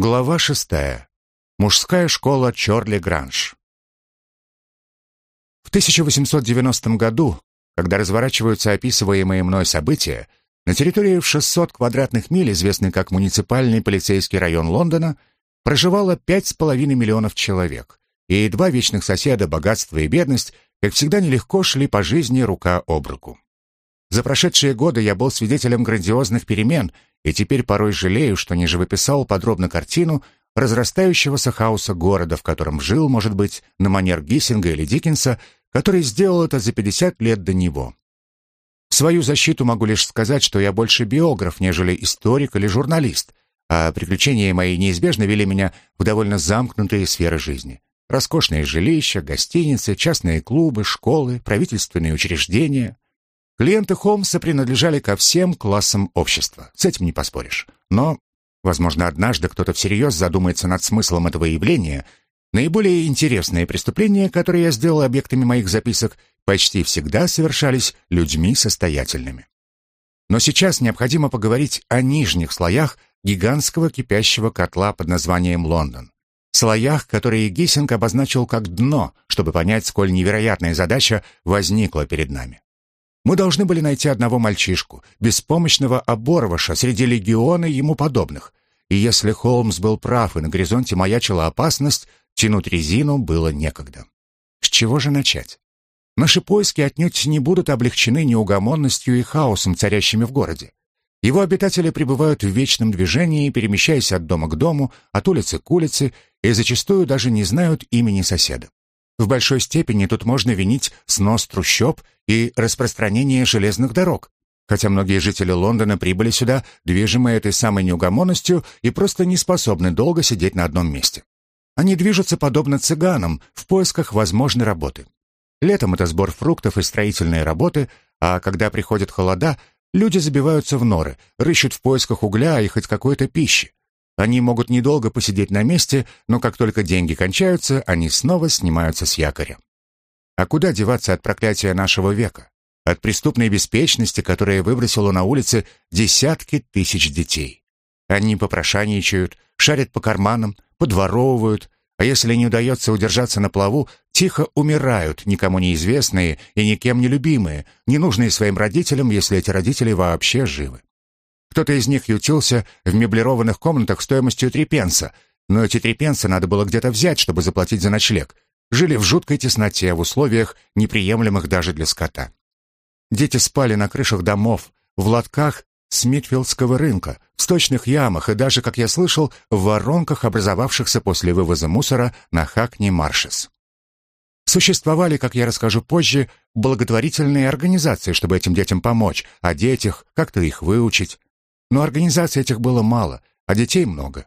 Глава шестая. Мужская школа Чорли Гранж. В 1890 году, когда разворачиваются описываемые мной события, на территории в 600 квадратных миль, известной как муниципальный полицейский район Лондона, проживало 5,5 миллионов человек, и два вечных соседа, богатство и бедность, как всегда нелегко шли по жизни рука об руку. За прошедшие годы я был свидетелем грандиозных перемен – и теперь порой жалею, что не живописал подробно картину разрастающегося хаоса города, в котором жил, может быть, на манер Гиссинга или Диккенса, который сделал это за 50 лет до него. В свою защиту могу лишь сказать, что я больше биограф, нежели историк или журналист, а приключения мои неизбежно вели меня в довольно замкнутые сферы жизни. Роскошные жилища, гостиницы, частные клубы, школы, правительственные учреждения — Клиенты Холмса принадлежали ко всем классам общества, с этим не поспоришь. Но, возможно, однажды кто-то всерьез задумается над смыслом этого явления. Наиболее интересные преступления, которые я сделал объектами моих записок, почти всегда совершались людьми состоятельными. Но сейчас необходимо поговорить о нижних слоях гигантского кипящего котла под названием Лондон. Слоях, которые Гиссинг обозначил как дно, чтобы понять, сколь невероятная задача возникла перед нами. Мы должны были найти одного мальчишку, беспомощного оборвыша среди легиона ему подобных. И если Холмс был прав и на горизонте маячила опасность, тянуть резину было некогда. С чего же начать? Наши поиски отнюдь не будут облегчены неугомонностью и хаосом, царящими в городе. Его обитатели пребывают в вечном движении, перемещаясь от дома к дому, от улицы к улице, и зачастую даже не знают имени соседа. В большой степени тут можно винить снос трущоб и распространение железных дорог, хотя многие жители Лондона прибыли сюда, движимые этой самой неугомонностью и просто не способны долго сидеть на одном месте. Они движутся подобно цыганам в поисках возможной работы. Летом это сбор фруктов и строительные работы, а когда приходят холода, люди забиваются в норы, рыщут в поисках угля и хоть какой-то пищи. Они могут недолго посидеть на месте, но как только деньги кончаются, они снова снимаются с якоря. А куда деваться от проклятия нашего века? От преступной беспечности, которая выбросила на улицы десятки тысяч детей. Они попрошайничают, шарят по карманам, подворовывают, а если не удается удержаться на плаву, тихо умирают, никому неизвестные и никем не любимые, ненужные своим родителям, если эти родители вообще живы. Кто-то из них ютился в меблированных комнатах стоимостью три пенса, но эти три пенса надо было где-то взять, чтобы заплатить за ночлег. Жили в жуткой тесноте, в условиях, неприемлемых даже для скота. Дети спали на крышах домов, в лотках Смитфилдского рынка, в сточных ямах и даже, как я слышал, в воронках, образовавшихся после вывоза мусора на Хакни-Маршес. Существовали, как я расскажу позже, благотворительные организации, чтобы этим детям помочь, о детях, как-то их выучить. Но организаций этих было мало, а детей много.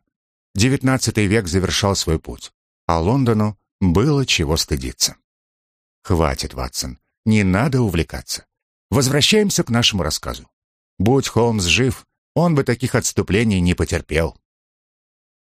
Девятнадцатый век завершал свой путь, а Лондону было чего стыдиться. Хватит, Ватсон, не надо увлекаться. Возвращаемся к нашему рассказу. Будь Холмс жив, он бы таких отступлений не потерпел.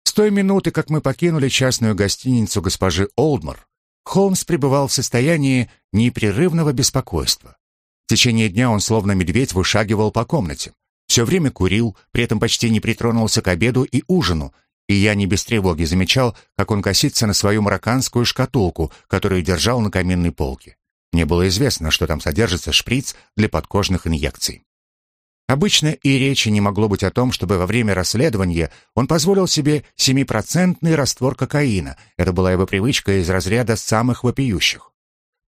С той минуты, как мы покинули частную гостиницу госпожи Олдмор, Холмс пребывал в состоянии непрерывного беспокойства. В течение дня он словно медведь вышагивал по комнате. Все время курил, при этом почти не притронулся к обеду и ужину, и я не без тревоги замечал, как он косится на свою марокканскую шкатулку, которую держал на каминной полке. Мне было известно, что там содержится шприц для подкожных инъекций. Обычно и речи не могло быть о том, чтобы во время расследования он позволил себе семипроцентный раствор кокаина. Это была его привычка из разряда самых вопиющих.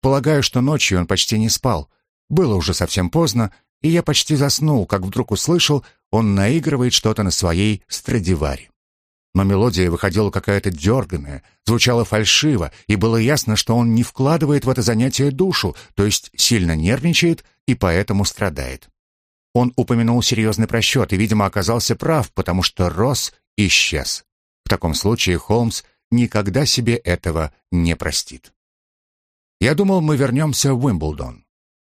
Полагаю, что ночью он почти не спал. Было уже совсем поздно, и я почти заснул, как вдруг услышал, он наигрывает что-то на своей Страдивари. Но мелодия выходила какая-то дерганная, звучала фальшиво, и было ясно, что он не вкладывает в это занятие душу, то есть сильно нервничает и поэтому страдает. Он упомянул серьезный просчет и, видимо, оказался прав, потому что Росс исчез. В таком случае Холмс никогда себе этого не простит. Я думал, мы вернемся в Уимблдон.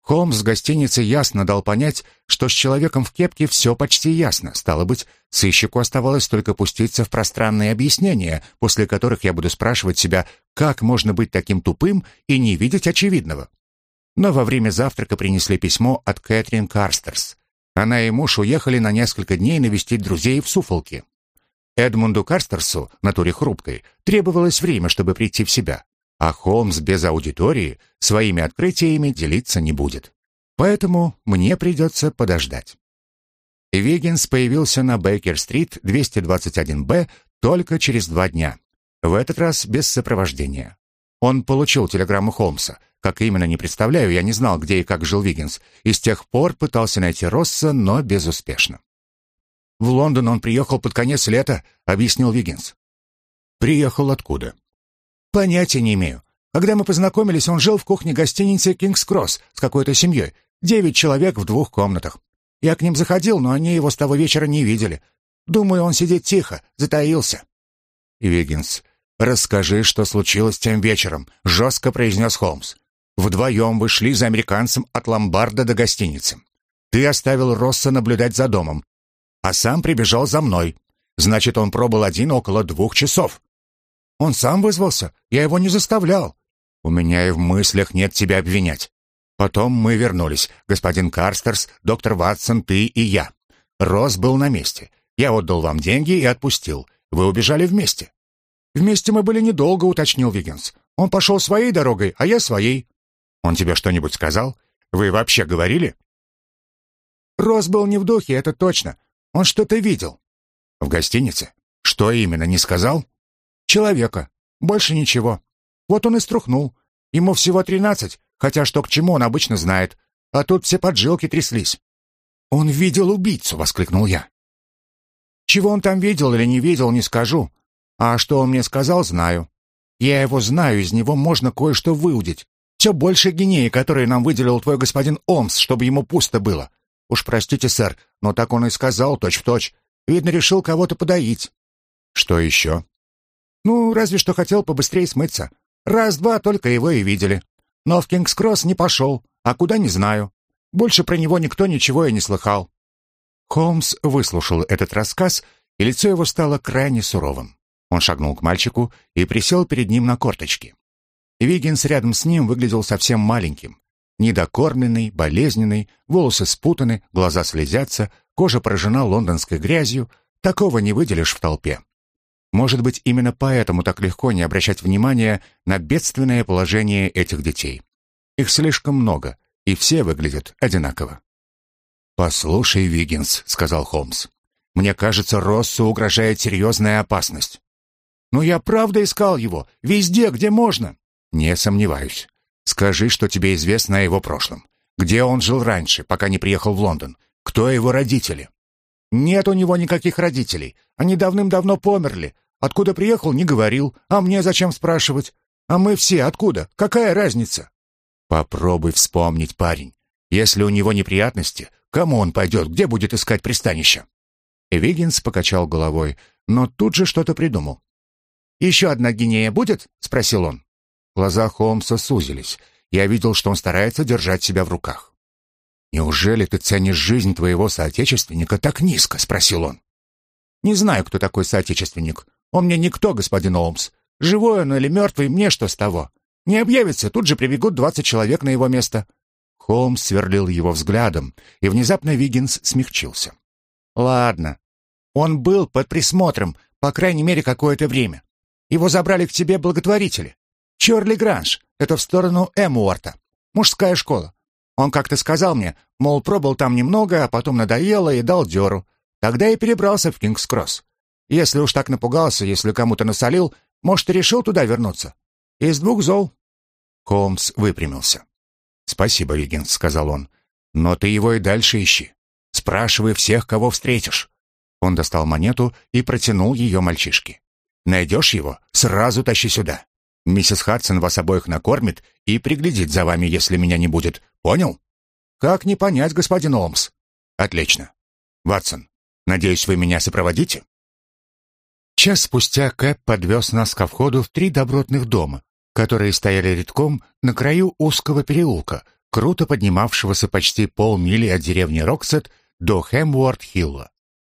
Холмс в гостинице ясно дал понять, что с человеком в кепке все почти ясно. Стало быть, сыщику оставалось только пуститься в пространные объяснения, после которых я буду спрашивать себя, как можно быть таким тупым и не видеть очевидного. Но во время завтрака принесли письмо от Кэтрин Карстерс. Она и муж уехали на несколько дней навестить друзей в Суфолке. Эдмунду Карстерсу, натуре хрупкой, требовалось время, чтобы прийти в себя, а Холмс без аудитории своими открытиями делиться не будет. Поэтому мне придется подождать. Виггинс появился на Бейкер-стрит 221-Б только через два дня. В этот раз без сопровождения. Он получил телеграмму Холмса. Как именно, не представляю, я не знал, где и как жил Виггинс, и с тех пор пытался найти Росса, но безуспешно. «В Лондон он приехал под конец лета», — объяснил Виггинс. «Приехал откуда?» «Понятия не имею. Когда мы познакомились, он жил в кухне гостиницы «Кингс-Кросс» с какой-то семьей. Девять человек в двух комнатах. Я к ним заходил, но они его с того вечера не видели. Думаю, он сидит тихо, затаился». «Виггинс, расскажи, что случилось тем вечером», — жестко произнес Холмс. «Вдвоем вы шли за американцем от ломбарда до гостиницы. Ты оставил Росса наблюдать за домом, а сам прибежал за мной. Значит, он пробыл один около двух часов. Он сам вызвался, я его не заставлял. У меня и в мыслях нет тебя обвинять. Потом мы вернулись, господин Карстерс, доктор Ватсон, ты и я. Росс был на месте. Я отдал вам деньги и отпустил. Вы убежали вместе. Вместе мы были недолго, уточнил Виггинс. Он пошел своей дорогой, а я своей. Он тебе что-нибудь сказал? Вы вообще говорили? Росс был не в духе, это точно. Он что-то видел. В гостинице? Что именно, не сказал? Человека. Больше ничего. Вот он и струхнул. Ему всего тринадцать, хотя что к чему он обычно знает. А тут все поджилки тряслись. «Он видел убийцу!» — воскликнул я. Чего он там видел или не видел, не скажу. А что он мне сказал, знаю. Я его знаю, из него можно кое-что выудить. Все больше гинеи, которые нам выделил твой господин Омс, чтобы ему пусто было. Уж простите, сэр, но так он и сказал, точь-в-точь. Точь. Видно, решил кого-то подоить. Что еще? Ну, разве что хотел побыстрее смыться. Раз-два только его и видели. Но в Кингс-Кросс не пошел, а куда не знаю. Больше про него никто ничего и не слыхал. Холмс выслушал этот рассказ, и лицо его стало крайне суровым. Он шагнул к мальчику и присел перед ним на корточки. Виггинс рядом с ним выглядел совсем маленьким. Недокормленный, болезненный, волосы спутаны, глаза слезятся, кожа поражена лондонской грязью. Такого не выделишь в толпе. Может быть, именно поэтому так легко не обращать внимания на бедственное положение этих детей. Их слишком много, и все выглядят одинаково. «Послушай, Виггинс», — сказал Холмс, — «мне кажется, Россу угрожает серьезная опасность». «Но я правда искал его, везде, где можно». «Не сомневаюсь. Скажи, что тебе известно о его прошлом. Где он жил раньше, пока не приехал в Лондон? Кто его родители?» «Нет у него никаких родителей. Они давным-давно померли. Откуда приехал, не говорил. А мне зачем спрашивать? А мы все откуда? Какая разница?» «Попробуй вспомнить, парень. Если у него неприятности, кому он пойдет, где будет искать пристанище?» Виггинс покачал головой, но тут же что-то придумал. «Еще одна гинея будет?» — спросил он. Глаза Холмса сузились. Я видел, что он старается держать себя в руках. «Неужели ты ценишь жизнь твоего соотечественника так низко?» — спросил он. «Не знаю, кто такой соотечественник. Он мне никто, господин Олмс. Живой он или мертвый, мне что с того? Не объявится, тут же прибегут двадцать человек на его место». Холмс сверлил его взглядом, и внезапно Виггинс смягчился. «Ладно. Он был под присмотром, по крайней мере, какое-то время. Его забрали к тебе благотворители. Чорли Гранж. Это в сторону Эмуорта. Мужская школа. Он как-то сказал мне, мол, пробыл там немного, а потом надоело и дал дёру. Тогда и перебрался в Кингс-Кросс. Если уж так напугался, если кому-то насолил, может, и решил туда вернуться. Из двух зол. Холмс выпрямился. «Спасибо, Виггинс», — сказал он. «Но ты его и дальше ищи. Спрашивай всех, кого встретишь». Он достал монету и протянул ее мальчишке. «Найдешь его? Сразу тащи сюда. Миссис Хадсон вас обоих накормит и приглядит за вами, если меня не будет. Понял? Как не понять, господин Олмс? Отлично. Ватсон, надеюсь, вы меня сопроводите? Час спустя Кэп подвез нас ко входу в три добротных дома, которые стояли редком на краю узкого переулка, круто поднимавшегося почти полмили от деревни Роксет до Хэмворд-Хилла.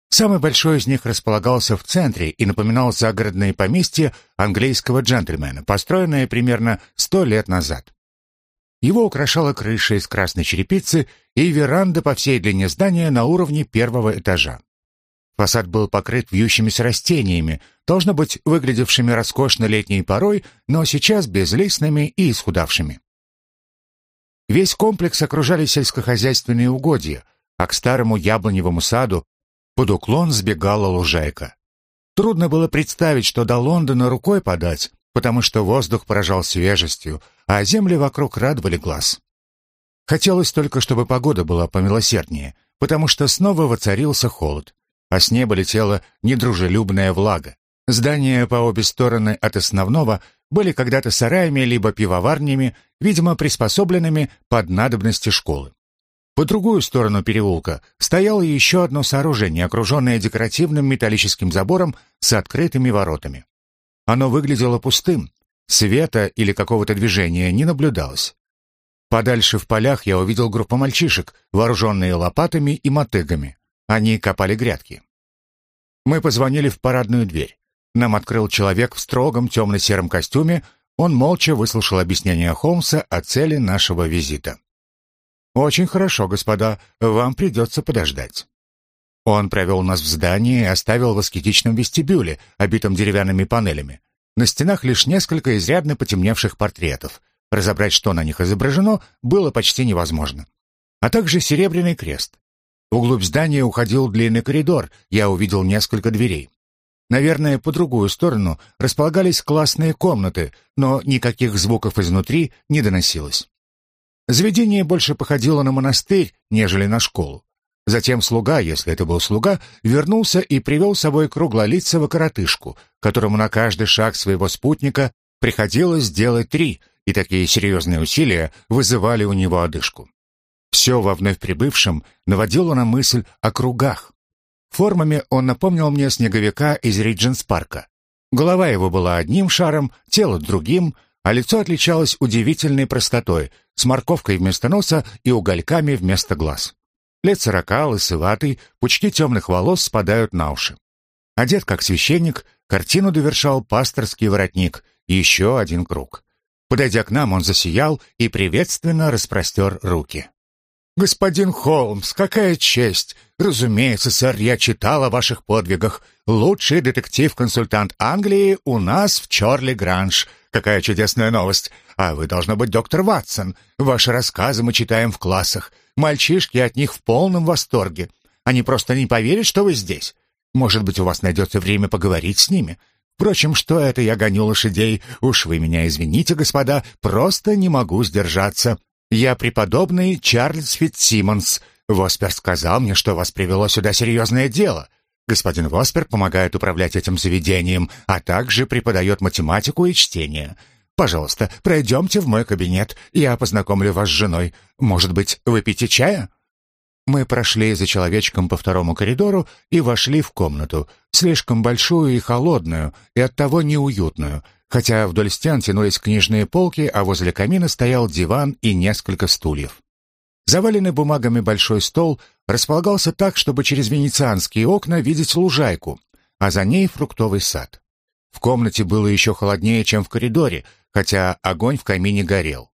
Самый большой из них располагался в центре и напоминал загородное поместье английского джентльмена, построенное примерно сто лет назад. Его украшала крыша из красной черепицы и веранда по всей длине здания на уровне первого этажа. Фасад был покрыт вьющимися растениями, должно быть, выглядевшими роскошно летней порой, но сейчас безлистными и исхудавшими. Весь комплекс окружали сельскохозяйственные угодья, а к старому яблоневому саду под уклон сбегала лужайка. Трудно было представить, что до Лондона рукой подать, потому что воздух поражал свежестью, а земли вокруг радовали глаз. Хотелось только, чтобы погода была помилосерднее, потому что снова воцарился холод, а с неба летела недружелюбная влага. Здания по обе стороны от основного были когда-то сараями либо пивоварнями, видимо, приспособленными под надобности школы. По другую сторону переулка стояло еще одно сооружение, окруженное декоративным металлическим забором с открытыми воротами. Оно выглядело пустым, света или какого-то движения не наблюдалось. Подальше в полях я увидел группу мальчишек, вооруженные лопатами и мотыгами. Они копали грядки. Мы позвонили в парадную дверь. Нам открыл человек в строгом темно-сером костюме. Он молча выслушал объяснение Холмса о цели нашего визита. «Очень хорошо, господа, вам придется подождать». Он провел нас в здание и оставил в аскетичном вестибюле, обитом деревянными панелями. На стенах лишь несколько изрядно потемневших портретов. Разобрать, что на них изображено, было почти невозможно. А также серебряный крест. Вглубь здания уходил длинный коридор, я увидел несколько дверей. Наверное, по другую сторону располагались классные комнаты, но никаких звуков изнутри не доносилось. Заведение больше походило на монастырь, нежели на школу. Затем слуга, если это был слуга, вернулся и привел с собой круглолицего коротышку, которому на каждый шаг своего спутника приходилось делать три, и такие серьезные усилия вызывали у него одышку. Все во вновь прибывшем наводило на мысль о кругах. Формами он напомнил мне снеговика из Ридженс-парка. Голова его была одним шаром, тело другим, а лицо отличалось удивительной простотой, с морковкой вместо носа и угольками вместо глаз. Лет сорока, лысоватый, пучки темных волос спадают на уши. Одет как священник, картину довершал пасторский воротник, еще один круг. Подойдя к нам, он засиял и приветственно распростер руки. «Господин Холмс, какая честь! Разумеется, сэр, я читал о ваших подвигах. Лучший детектив-консультант Англии у нас в Чорли Гранж. Какая чудесная новость! А вы, должно быть, доктор Ватсон. Ваши рассказы мы читаем в классах. Мальчишки от них в полном восторге. Они просто не поверят, что вы здесь. Может быть, у вас найдется время поговорить с ними. Впрочем, что это я гоню лошадей? Уж вы меня извините, господа, просто не могу сдержаться. Я преподобный Чарльз Фитцсимонс. Воспер сказал мне, что вас привело сюда серьезное дело. Господин Воспер помогает управлять этим заведением, а также преподает математику и чтение. Пожалуйста, пройдемте в мой кабинет, я познакомлю вас с женой. Может быть, выпьете чая?» Мы прошли за человечком по второму коридору и вошли в комнату, слишком большую и холодную, и оттого неуютную, хотя вдоль стен тянулись книжные полки, а возле камина стоял диван и несколько стульев. Заваленный бумагами большой стол располагался так, чтобы через венецианские окна видеть лужайку, а за ней фруктовый сад. В комнате было еще холоднее, чем в коридоре, хотя огонь в камине горел.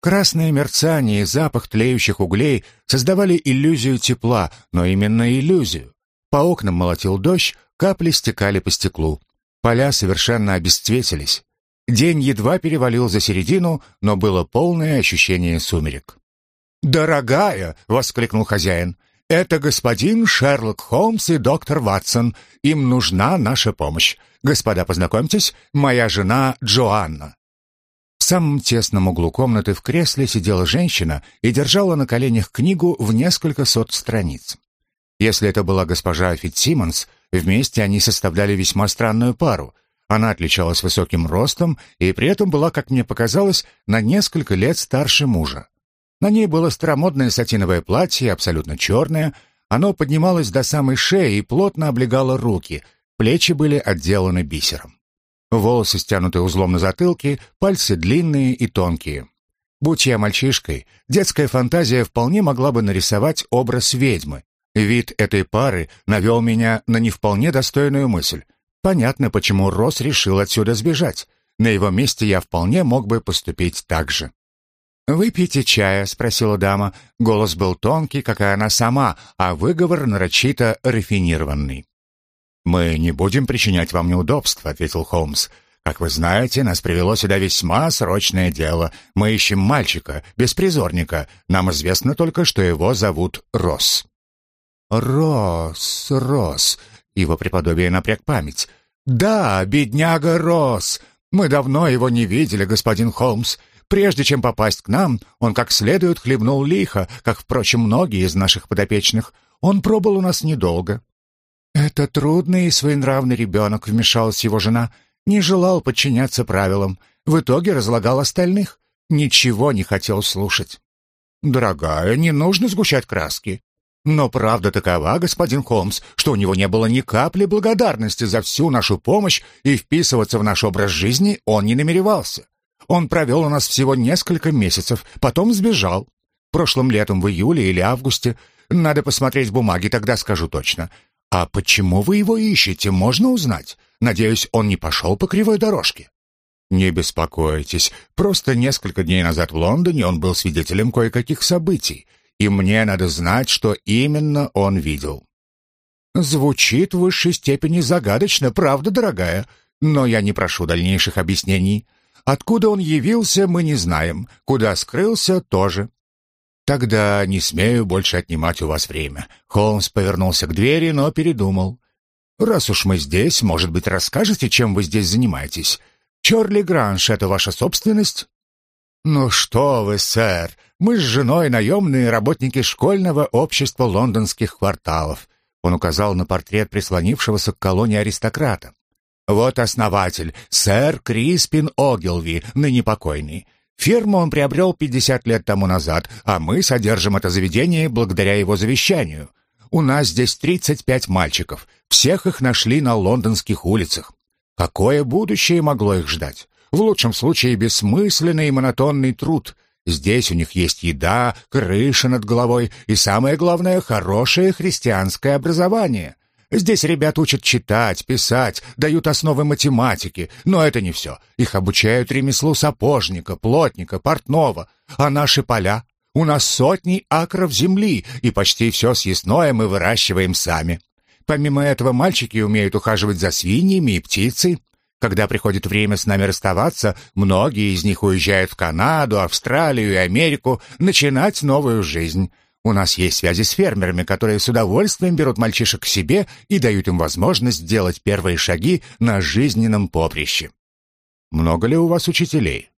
Красное мерцание и запах тлеющих углей создавали иллюзию тепла, но именно иллюзию. По окнам молотил дождь, капли стекали по стеклу. Поля совершенно обесцветились. День едва перевалил за середину, но было полное ощущение сумерек. «Дорогая!» — воскликнул хозяин. «Это господин Шерлок Холмс и доктор Ватсон. Им нужна наша помощь. Господа, познакомьтесь, моя жена Джоанна». В самом тесном углу комнаты в кресле сидела женщина и держала на коленях книгу в несколько сот страниц. Если это была госпожа Фитсимонс, Вместе они составляли весьма странную пару. Она отличалась высоким ростом и при этом была, как мне показалось, на несколько лет старше мужа. На ней было старомодное сатиновое платье, абсолютно черное. Оно поднималось до самой шеи и плотно облегало руки. Плечи были отделаны бисером. Волосы стянуты узлом на затылке, пальцы длинные и тонкие. Будь я мальчишкой, детская фантазия вполне могла бы нарисовать образ ведьмы, Вид этой пары навел меня на не вполне достойную мысль. Понятно, почему Росс решил отсюда сбежать. На его месте я вполне мог бы поступить так же. «Выпейте чая?» — спросила дама. Голос был тонкий, как и она сама, а выговор нарочито рафинированный. «Мы не будем причинять вам неудобств», — ответил Холмс. «Как вы знаете, нас привело сюда весьма срочное дело. Мы ищем мальчика, беспризорника. Нам известно только, что его зовут Росс». «Росс, Росс», — его преподобие напряг память. «Да, бедняга Росс. Мы давно его не видели, господин Холмс. Прежде чем попасть к нам, он как следует хлебнул лихо, как, впрочем, многие из наших подопечных. Он пробыл у нас недолго. «Это трудный и своенравный ребенок», — вмешалась его жена. «Не желал подчиняться правилам. В итоге разлагал остальных. Ничего не хотел слушать». «Дорогая, не нужно сгущать краски. Но правда такова, господин Холмс, что у него не было ни капли благодарности за всю нашу помощь, и вписываться в наш образ жизни он не намеревался. Он провел у нас всего несколько месяцев, потом сбежал. Прошлым летом в июле или августе. Надо посмотреть бумаги, тогда скажу точно. «А почему вы его ищете, можно узнать? Надеюсь, он не пошел по кривой дорожке?» «Не беспокойтесь. Просто несколько дней назад в Лондоне он был свидетелем кое-каких событий, и мне надо знать, что именно он видел». «Звучит в высшей степени загадочно, правда, дорогая, но я не прошу дальнейших объяснений. Откуда он явился, мы не знаем, куда скрылся тоже. «Тогда не смею больше отнимать у вас время». Холмс повернулся к двери, но передумал. «Раз уж мы здесь, может быть, расскажете, чем вы здесь занимаетесь? Чорли Гранж — это ваша собственность?» «Ну что вы, сэр, мы с женой наемные работники школьного общества лондонских кварталов». Он указал на портрет прислонившегося к колонне аристократа. «Вот основатель, сэр Криспин Огилви, ныне покойный. Ферму он приобрел 50 лет тому назад, а мы содержим это заведение благодаря его завещанию. У нас здесь 35 мальчиков. Всех их нашли на лондонских улицах. Какое будущее могло их ждать? В лучшем случае бессмысленный и монотонный труд. Здесь у них есть еда, крыша над головой и, самое главное, хорошее христианское образование. Здесь ребят учат читать, писать, дают основы математики, но это не все. Их обучают ремеслу сапожника, плотника, портного. А наши поля? У нас сотни акров земли, и почти все съестное мы выращиваем сами. Помимо этого, мальчики умеют ухаживать за свиньями и птицей. Когда приходит время с нами расставаться, многие из них уезжают в Канаду, Австралию и Америку начинать новую жизнь. У нас есть связи с фермерами, которые с удовольствием берут мальчишек к себе и дают им возможность сделать первые шаги на жизненном поприще. Много ли у вас учителей?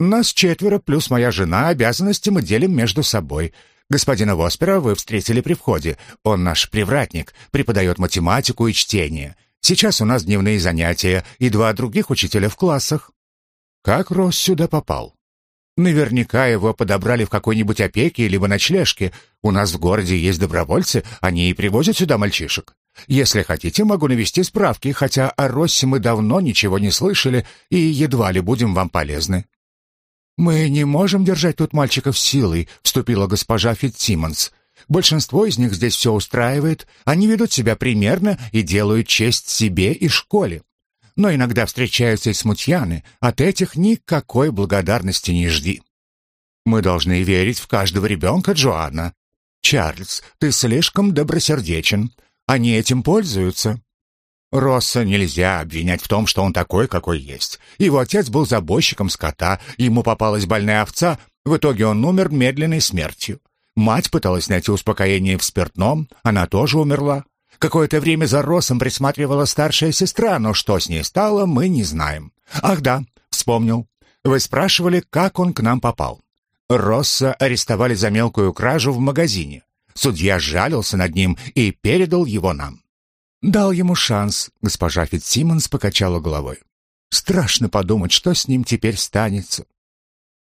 Нас четверо, плюс моя жена, обязанности мы делим между собой. Господина Воспера вы встретили при входе. Он наш привратник, преподает математику и чтение. Сейчас у нас дневные занятия и два других учителя в классах. Как Росс сюда попал? Наверняка его подобрали в какой-нибудь опеке либо ночлежке. У нас в городе есть добровольцы, они и привозят сюда мальчишек. Если хотите, могу навести справки, хотя о Россе мы давно ничего не слышали и едва ли будем вам полезны». «Мы не можем держать тут мальчиков силой», — вступила госпожа Фитцсимонс. «Большинство из них здесь все устраивает, они ведут себя примерно и делают честь себе и школе но иногда встречаются и смутьяны, от этих никакой благодарности не жди. Мы должны верить в каждого ребенка, Джоанна. Чарльз, ты слишком добросердечен. Они этим пользуются. Росса нельзя обвинять в том, что он такой, какой есть. Его отец был забойщиком скота, ему попалась больная овца, в итоге он умер медленной смертью. Мать пыталась найти успокоение в спиртном, она тоже умерла. Какое-то время за Росом присматривала старшая сестра, но что с ней стало, мы не знаем. Ах да, вспомнил. Вы спрашивали, как он к нам попал. Росса арестовали за мелкую кражу в магазине. Судья жалился над ним и передал его нам. Дал ему шанс, госпожа Фитсимонс покачала головой. Страшно подумать, что с ним теперь станется.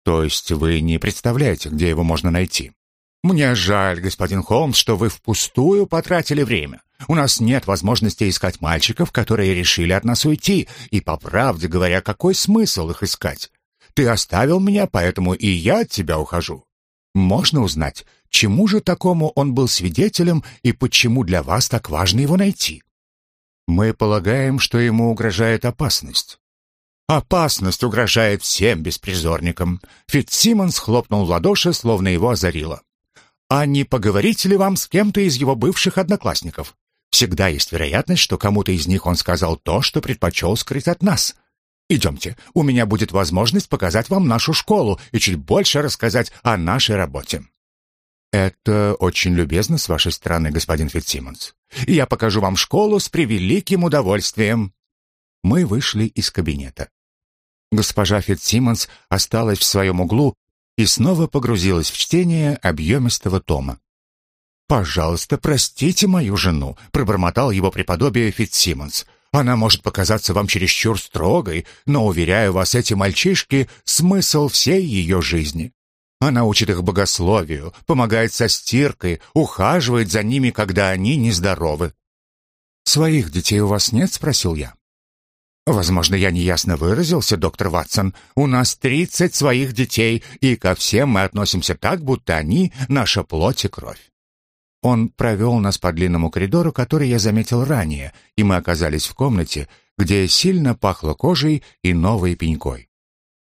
То есть вы не представляете, где его можно найти? Мне жаль, господин Холмс, что вы впустую потратили время. У нас нет возможности искать мальчиков, которые решили от нас уйти, и, по правде говоря, какой смысл их искать? Ты оставил меня, поэтому и я от тебя ухожу. Можно узнать, чему же такому он был свидетелем и почему для вас так важно его найти? Мы полагаем, что ему угрожает опасность. Опасность угрожает всем беспризорникам. Фитцсимонс хлопнул в ладоши, словно его озарило. А не поговорить ли вам с кем-то из его бывших одноклассников? Всегда есть вероятность, что кому-то из них он сказал то, что предпочел скрыть от нас. Идемте, у меня будет возможность показать вам нашу школу и чуть больше рассказать о нашей работе». «Это очень любезно с вашей стороны, господин Фитсимонс. Я покажу вам школу с превеликим удовольствием». Мы вышли из кабинета. Госпожа Фитсимонс осталась в своем углу и снова погрузилась в чтение объемистого тома. «Пожалуйста, простите мою жену», — пробормотал его преподобие Фитсимонс. «Она может показаться вам чересчур строгой, но, уверяю вас, эти мальчишки — смысл всей ее жизни. Она учит их богословию, помогает со стиркой, ухаживает за ними, когда они нездоровы». «Своих детей у вас нет?» — спросил я. «Возможно, я неясно выразился, доктор Ватсон. У нас тридцать своих детей, и ко всем мы относимся так, будто они — наша плоть и кровь. Он провел нас по длинному коридору, который я заметил ранее, и мы оказались в комнате, где сильно пахло кожей и новой пенькой.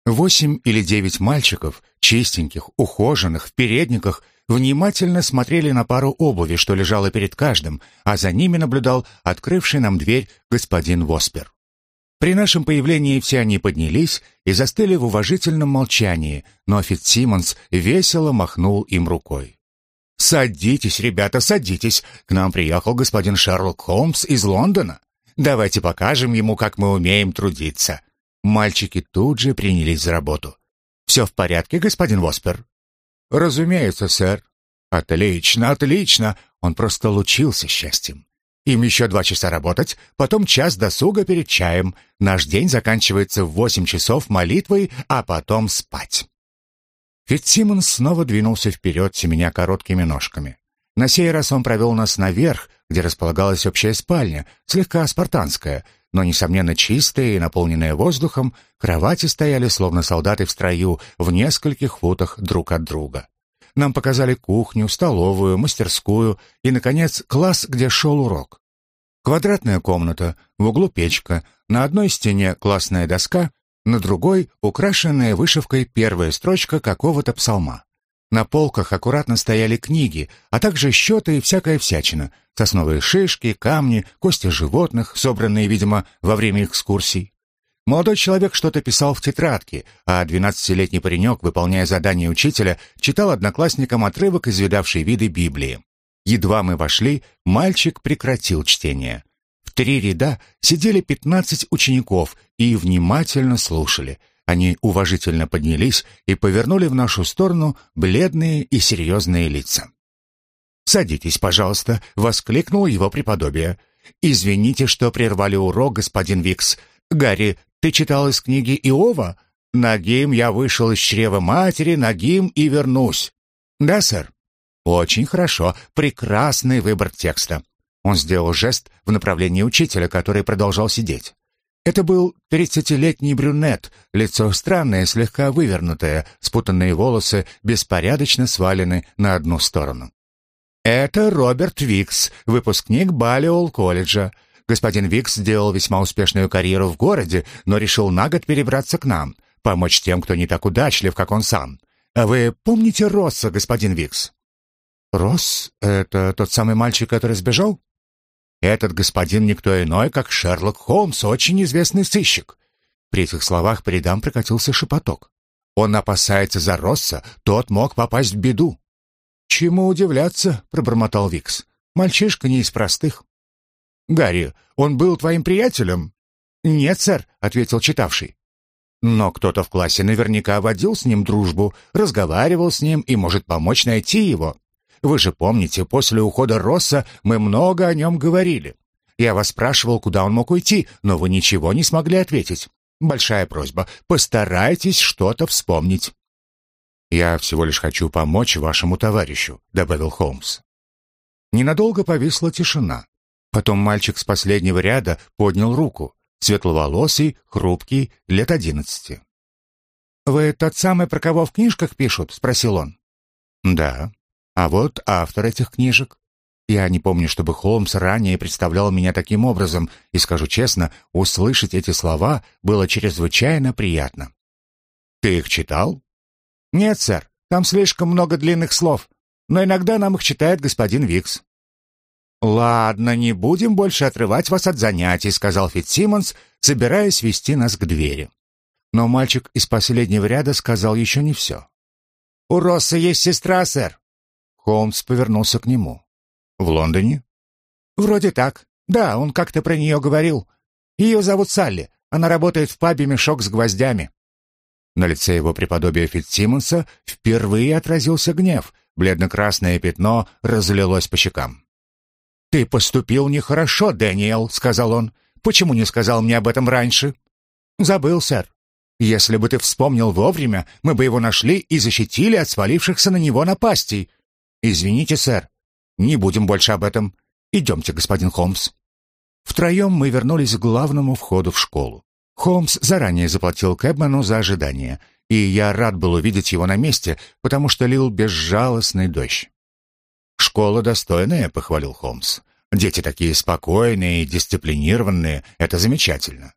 Восемь или девять мальчиков, чистеньких, ухоженных, в передниках, внимательно смотрели на пару обуви, что лежало перед каждым, а за ними наблюдал открывший нам дверь господин Воспер. При нашем появлении все они поднялись и застыли в уважительном молчании, но Фитцсимонс весело махнул им рукой. «Садитесь, ребята, садитесь. К нам приехал господин Шерлок Холмс из Лондона. Давайте покажем ему, как мы умеем трудиться». Мальчики тут же принялись за работу. «Все в порядке, господин Воспер?» «Разумеется, сэр». «Отлично, отлично!» Он просто лучился счастьем. Им еще два часа работать, потом час досуга перед чаем. Наш день заканчивается в восемь часов молитвой, а потом спать. Фитцсимонс снова двинулся вперед, семеня короткими ножками. На сей раз он провел нас наверх, где располагалась общая спальня, слегка спартанская, но, несомненно, чистая и наполненная воздухом, кровати стояли, словно солдаты в строю, в нескольких футах друг от друга. Нам показали кухню, столовую, мастерскую и, наконец, класс, где шел урок. Квадратная комната, в углу печка, на одной стене классная доска, на другой — украшенная вышивкой первая строчка какого-то псалма. На полках аккуратно стояли книги, а также счеты и всякая всячина, сосновые шишки, камни, кости животных, собранные, видимо, во время экскурсий. Молодой человек что-то писал в тетрадке, а двенадцатилетний паренек, выполняя задание учителя, читал одноклассникам отрывок из видавшей виды Библии. Едва мы вошли, мальчик прекратил чтение три ряда сидели пятнадцать учеников и внимательно слушали. Они уважительно поднялись и повернули в нашу сторону бледные и серьезные лица. «Садитесь, пожалуйста», — воскликнул его преподобие. «Извините, что прервали урок, господин Викс. Гарри, ты читал из книги Иова? Нагим я вышел из чрева матери, нагим и вернусь». «Да, сэр». «Очень хорошо. Прекрасный выбор текста. Он сделал жест в направлении учителя, который продолжал сидеть. Это был тридцатилетний брюнет, лицо странное, слегка вывернутое, спутанные волосы беспорядочно свалены на одну сторону. «Это Роберт Викс, выпускник Балиол колледжа. Господин Викс сделал весьма успешную карьеру в городе, но решил на год перебраться к нам, помочь тем, кто не так удачлив, как он сам. А вы помните Росса, господин Викс?» «Росс? Это тот самый мальчик, который сбежал?» Этот господин никто иной, как Шерлок Холмс, очень известный сыщик. При этих словах по рядам прокатился шепоток. Он опасается за Росса, тот мог попасть в беду. «Чему удивляться?» — пробормотал Викс. «Мальчишка не из простых». «Гарри, он был твоим приятелем?» «Нет, сэр», — ответил читавший. «Но кто-то в классе наверняка водил с ним дружбу, разговаривал с ним и может помочь найти его. Вы же помните, после ухода Росса мы много о нем говорили. Я вас спрашивал, куда он мог уйти, но вы ничего не смогли ответить. Большая просьба, постарайтесь что-то вспомнить». «Я всего лишь хочу помочь вашему товарищу», — добавил Холмс. Ненадолго повисла тишина. Потом мальчик с последнего ряда поднял руку, светловолосый, хрупкий, лет одиннадцати. «Вы тот самый, про кого в книжках пишут?» — спросил он. «Да», а вот автор этих книжек. Я не помню, чтобы Холмс ранее представлял меня таким образом, и скажу честно, услышать эти слова было чрезвычайно приятно. Ты их читал? Нет, сэр. Там слишком много длинных слов. Но иногда нам их читает господин Викс. «Ладно, не будем больше отрывать вас от занятий», — сказал Фитсимонс, собираясь вести нас к двери. Но мальчик из последнего ряда сказал еще не все. «У Росса есть сестра, сэр». Холмс повернулся к нему. «В Лондоне?» «Вроде так. Да, он как-то про нее говорил. Ее зовут Салли. Она работает в пабе «Мешок с гвоздями». На лице его преподобия Фитцсимонса впервые отразился гнев. Бледно-красное пятно разлилось по щекам. «Ты поступил нехорошо, Дэниел», — сказал он. «Почему не сказал мне об этом раньше?» «Забыл, сэр. Если бы ты вспомнил вовремя, мы бы его нашли и защитили от свалившихся на него напастей. Извините, сэр. Не будем больше об этом. Идемте, господин Холмс». Втроем мы вернулись к главному входу в школу. Холмс заранее заплатил Кэбману за ожидание, и я рад был увидеть его на месте, потому что лил безжалостный дождь. «Школа достойная», — похвалил Холмс. «Дети такие спокойные и дисциплинированные. Это замечательно».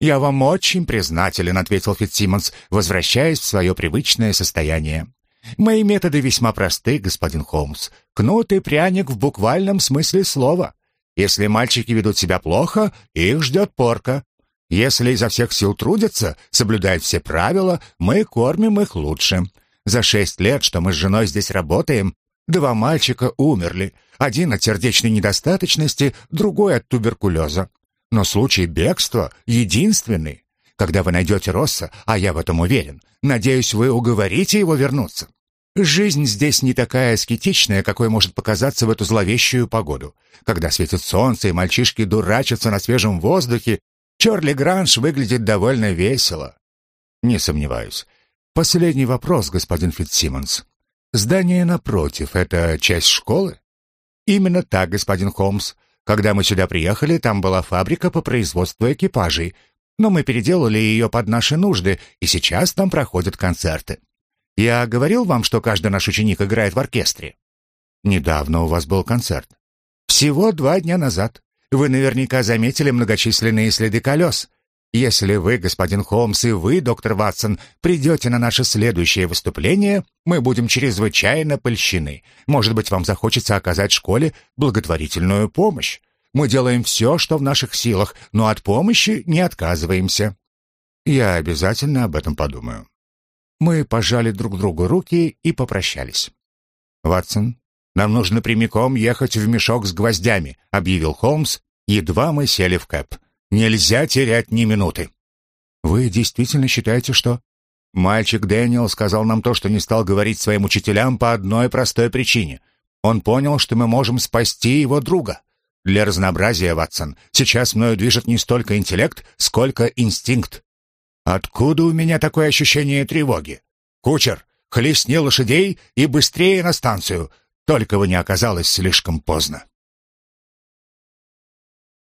«Я вам очень признателен», — ответил Фитцсимонс, возвращаясь в свое привычное состояние. «Мои методы весьма просты, господин Холмс. Кнут и пряник в буквальном смысле слова. Если мальчики ведут себя плохо, их ждет порка. Если изо всех сил трудятся, соблюдают все правила, мы кормим их лучше. За шесть лет, что мы с женой здесь работаем, два мальчика умерли. Один от сердечной недостаточности, другой от туберкулеза. Но случай бегства единственный. Когда вы найдете Росса, а я в этом уверен, надеюсь, вы уговорите его вернуться. Жизнь здесь не такая аскетичная, какой может показаться в эту зловещую погоду. Когда светит солнце и мальчишки дурачатся на свежем воздухе, Чорли Гранж выглядит довольно весело. Не сомневаюсь. Последний вопрос, господин Фитцсимонс. Здание напротив — это часть школы? Именно так, господин Холмс. Когда мы сюда приехали, там была фабрика по производству экипажей, но мы переделали ее под наши нужды, и сейчас там проходят концерты. Я говорил вам, что каждый наш ученик играет в оркестре? Недавно у вас был концерт. Всего два дня назад. Вы наверняка заметили многочисленные следы колес. Если вы, господин Холмс, и вы, доктор Ватсон, придете на наше следующее выступление, мы будем чрезвычайно польщены. Может быть, вам захочется оказать школе благотворительную помощь. Мы делаем все, что в наших силах, но от помощи не отказываемся. Я обязательно об этом подумаю. Мы пожали друг другу руки и попрощались. «Ватсон, нам нужно прямиком ехать в мешок с гвоздями», — объявил Холмс, едва мы сели в кэп. «Нельзя терять ни минуты». «Вы действительно считаете, что...» Мальчик Дэниел сказал нам то, что не стал говорить своим учителям по одной простой причине. Он понял, что мы можем спасти его друга. Для разнообразия, Ватсон, сейчас мною движет не столько интеллект, сколько инстинкт. Откуда у меня такое ощущение тревоги? Кучер, хлестни лошадей и быстрее на станцию, только бы не оказалось слишком поздно.